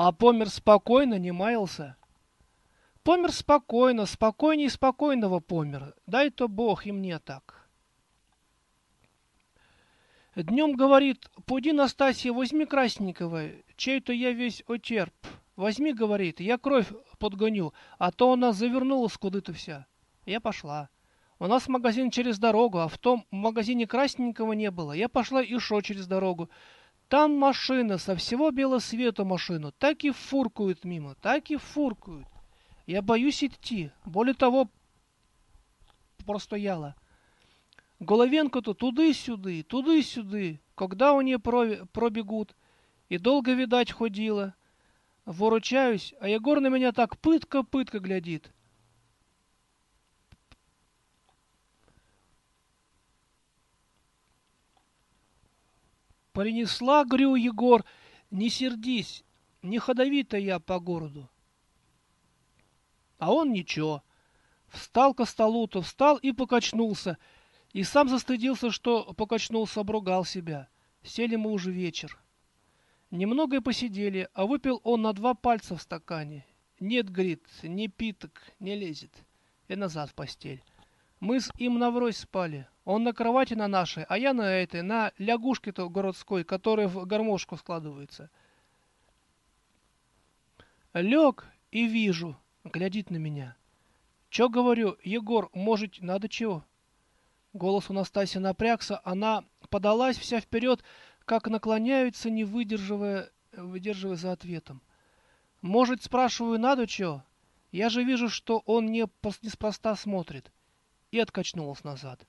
А помер спокойно, не маялся. Помер спокойно, спокойней спокойного помер. Дай-то Бог и мне так. Днем говорит, пуди, Настасья, возьми красненького, чей-то я весь отерп. Возьми, говорит, я кровь подгоню, а то она завернулась куда-то вся. Я пошла. У нас магазин через дорогу, а в том магазине красненького не было. Я пошла и шо через дорогу. Там машина, со всего белого света машину, так и фуркают мимо, так и фуркают. Я боюсь идти. Более того, простояла. Головенко-то туды-сюды, туды-сюды, когда у нее пробегут. И долго, видать, ходила. Воручаюсь, а Егор на меня так пытка-пытка глядит. Принесла, говорю, Егор, не сердись, не ходовито я по городу. А он ничего. Встал ко столу-то, встал и покачнулся. И сам застыдился, что покачнулся, обругал себя. Сели мы уже вечер. Немного и посидели, а выпил он на два пальца в стакане. Нет, говорит, не питок, не лезет. И назад в постель. Мы с им наврозь спали. Он на кровати на нашей, а я на этой, на лягушке-то городской, которая в гармошку складывается. Лег и вижу, глядит на меня. Чё говорю, Егор, может, надо чего? Голос у Настасьи напрягся, она подалась вся вперед, как наклоняются, не выдерживая, выдерживая за ответом. Может, спрашиваю, надо чё? Я же вижу, что он не неспроста смотрит. И откачнулась назад.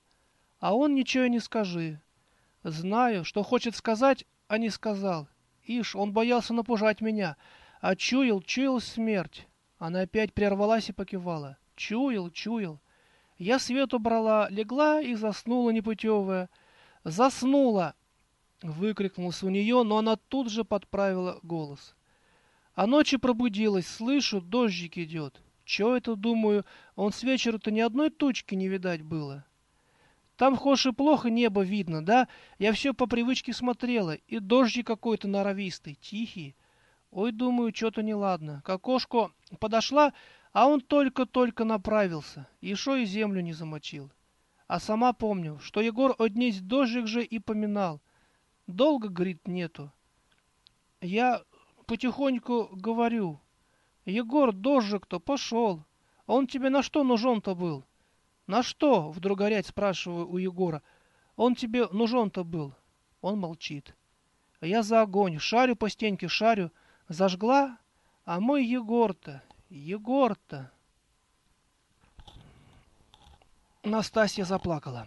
А он ничего не скажи. Знаю, что хочет сказать, а не сказал. Ишь, он боялся напужать меня, а чуял, чуял смерть. Она опять прервалась и покивала. Чуял, чуял. Я свет убрала, легла и заснула непутевая. Заснула! Выкрикнулся у нее, но она тут же подправила голос. А ночью пробудилась, слышу, дождик идет. Чего это, думаю, он с вечера-то ни одной тучки не видать было. Там, хошь и плохо небо видно, да? Я все по привычке смотрела, и дождик какой-то норовистый, тихий. Ой, думаю, что-то неладно. К окошку подошла, а он только-только направился, еще и землю не замочил. А сама помню, что Егор однесь дождик же и поминал. Долго, говорит, нету. Я потихоньку говорю. Егор, дождик-то пошел. Он тебе на что нужен-то был? На что? Вдруг горять спрашиваю у Егора. Он тебе нужен-то был. Он молчит. Я за огонь, шарю по стенке, шарю. Зажгла, а мой Егор-то, Егор-то... Настасья заплакала.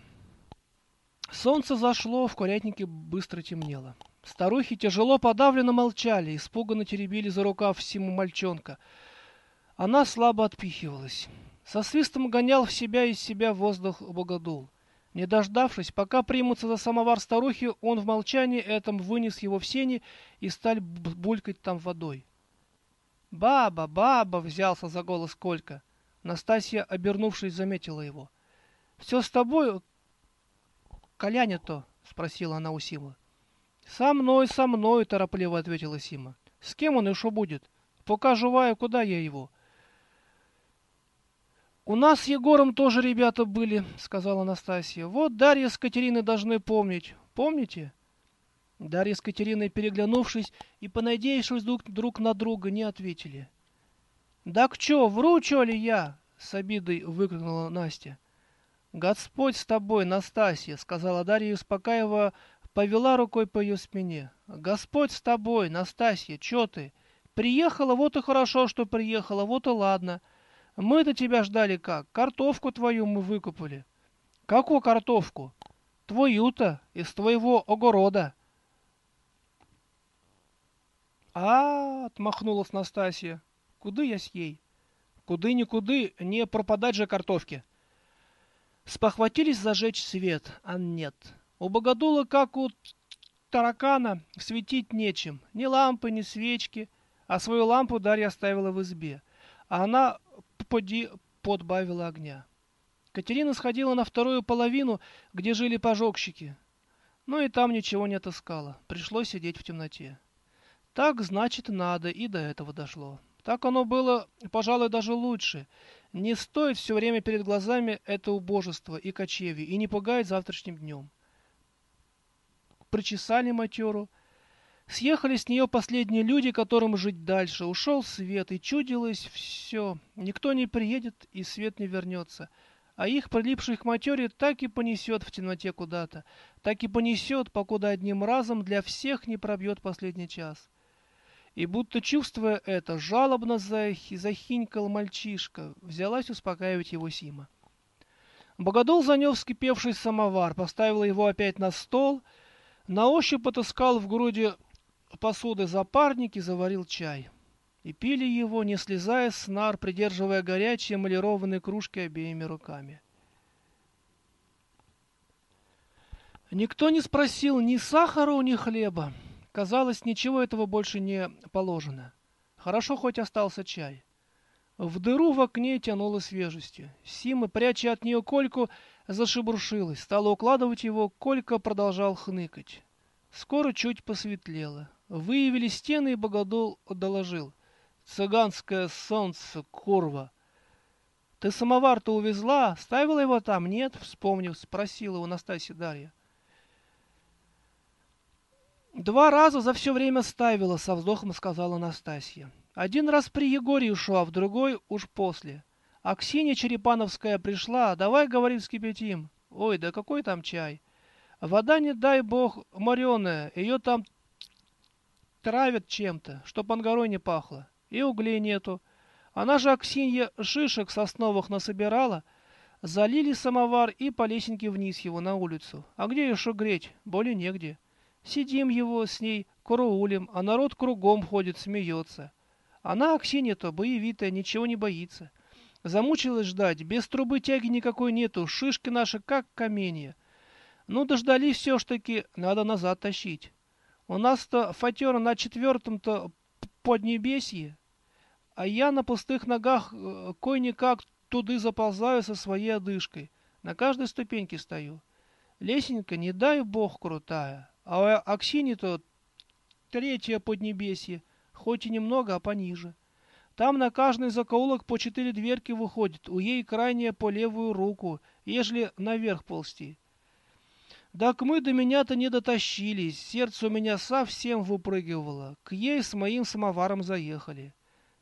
Солнце зашло, в курятнике быстро темнело. Старухи тяжело подавленно молчали, испуганно теребили за рукав Симу мальчонка. Она слабо отпихивалась. Со свистом гонял в себя из себя воздух богодул. Не дождавшись, пока примутся за самовар старухи, он в молчании этом вынес его в сени и стал булькать там водой. «Баба, баба!» — взялся за голос Колька. Настасья, обернувшись, заметила его. «Все с тобой, Коляня-то?» — спросила она у Сима. «Со мной, со мной!» — торопливо ответила Сима. «С кем он еще будет? Пока живая, куда я его?» «У нас с Егором тоже ребята были», — сказала Настасья. «Вот Дарья с Катериной должны помнить. Помните?» Дарья с Катериной, переглянувшись и понадеявшись друг, друг на друга, не ответили. «Да к чё, вру чё ли я?» — с обидой выкрикнула Настя. «Господь с тобой, Настасья!» — сказала Дарья успокаивая, повела рукой по ее спине. «Господь с тобой, Настасья, чё ты? Приехала, вот и хорошо, что приехала, вот и ладно». Мы-то тебя ждали как? Картошку твою мы выкупали. Какую картошку? Твою-то, из твоего огорода. А, отмахнулась Настасья. Куды я с ей? Куды-никуды, не пропадать же картошке. Спохватились зажечь свет, а нет. У богодула, как у таракана, светить нечем. Ни лампы, ни свечки. А свою лампу Дарья оставила в избе. А она поди подбавила огня. Катерина сходила на вторую половину, где жили пожогщики. Но и там ничего не отыскала. Пришлось сидеть в темноте. Так, значит, надо, и до этого дошло. Так оно было, пожалуй, даже лучше. Не стоит все время перед глазами это убожество и кочевье, и не пугает завтрашним днем. Причесали матеру, Съехали с нее последние люди, которым жить дальше. Ушел свет, и чудилось все. Никто не приедет, и свет не вернется. А их, прилипших к матере, так и понесет в темноте куда-то. Так и понесет, покуда одним разом для всех не пробьет последний час. И будто чувствуя это, жалобно захи, захинькал мальчишка. Взялась успокаивать его Сима. Богодол занес вскипевший самовар, поставил его опять на стол, на ощупь отыскал в груди посуды запарник и заварил чай. И пили его, не слезая с нар, придерживая горячие эмалированные кружки обеими руками. Никто не спросил ни сахара, ни хлеба. Казалось, ничего этого больше не положено. Хорошо хоть остался чай. В дыру в окне тянуло свежестью. Сима, пряча от нее Кольку, зашебуршилась. Стала укладывать его, Колька продолжал хныкать. Скоро чуть посветлело. Выявили стены, и Богодол доложил. «Цыганское солнце, курва!» «Ты самовар-то увезла? Ставила его там?» «Нет», — вспомнив, спросила у Настасьи Дарья. «Два раза за все время ставила», — со вздохом сказала Настасья. «Один раз при Егоре ушла, в другой уж после. А Ксения Черепановская пришла, давай, говорит, вскипятим. Ой, да какой там чай? Вода, не дай бог, мореная, ее там травят чем-то, чтоб ангарой не пахло. И углей нету. Она же Аксинья шишек сосновых насобирала. Залили самовар и по лесенке вниз его на улицу. А где еще греть? Более негде. Сидим его с ней, караулем, а народ кругом ходит, смеется. Она, Аксинья-то, боевитая, ничего не боится. Замучилась ждать, без трубы тяги никакой нету, шишки наши как каменья. Ну, дождались все ж таки, надо назад тащить. У нас-то фатера на четвертом-то поднебесье, а я на пустых ногах э, кой-никак туды заползаю со своей одышкой. На каждой ступеньке стою. Лесенка, не дай бог, крутая. А у Аксини-то третье поднебесье, хоть и немного, а пониже. Там на каждый закоулок по четыре дверки выходит, у ей крайняя по левую руку, ежели наверх ползти. Так мы до меня-то не дотащились, сердце у меня совсем выпрыгивало. К ей с моим самоваром заехали.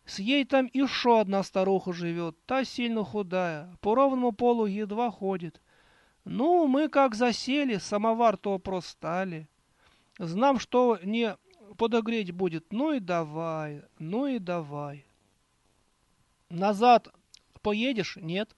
С ей там еще одна старуха живет, та сильно худая, по ровному полу едва ходит. Ну, мы как засели, самовар-то простали. Знам, что не подогреть будет, ну и давай, ну и давай. Назад поедешь? Нет.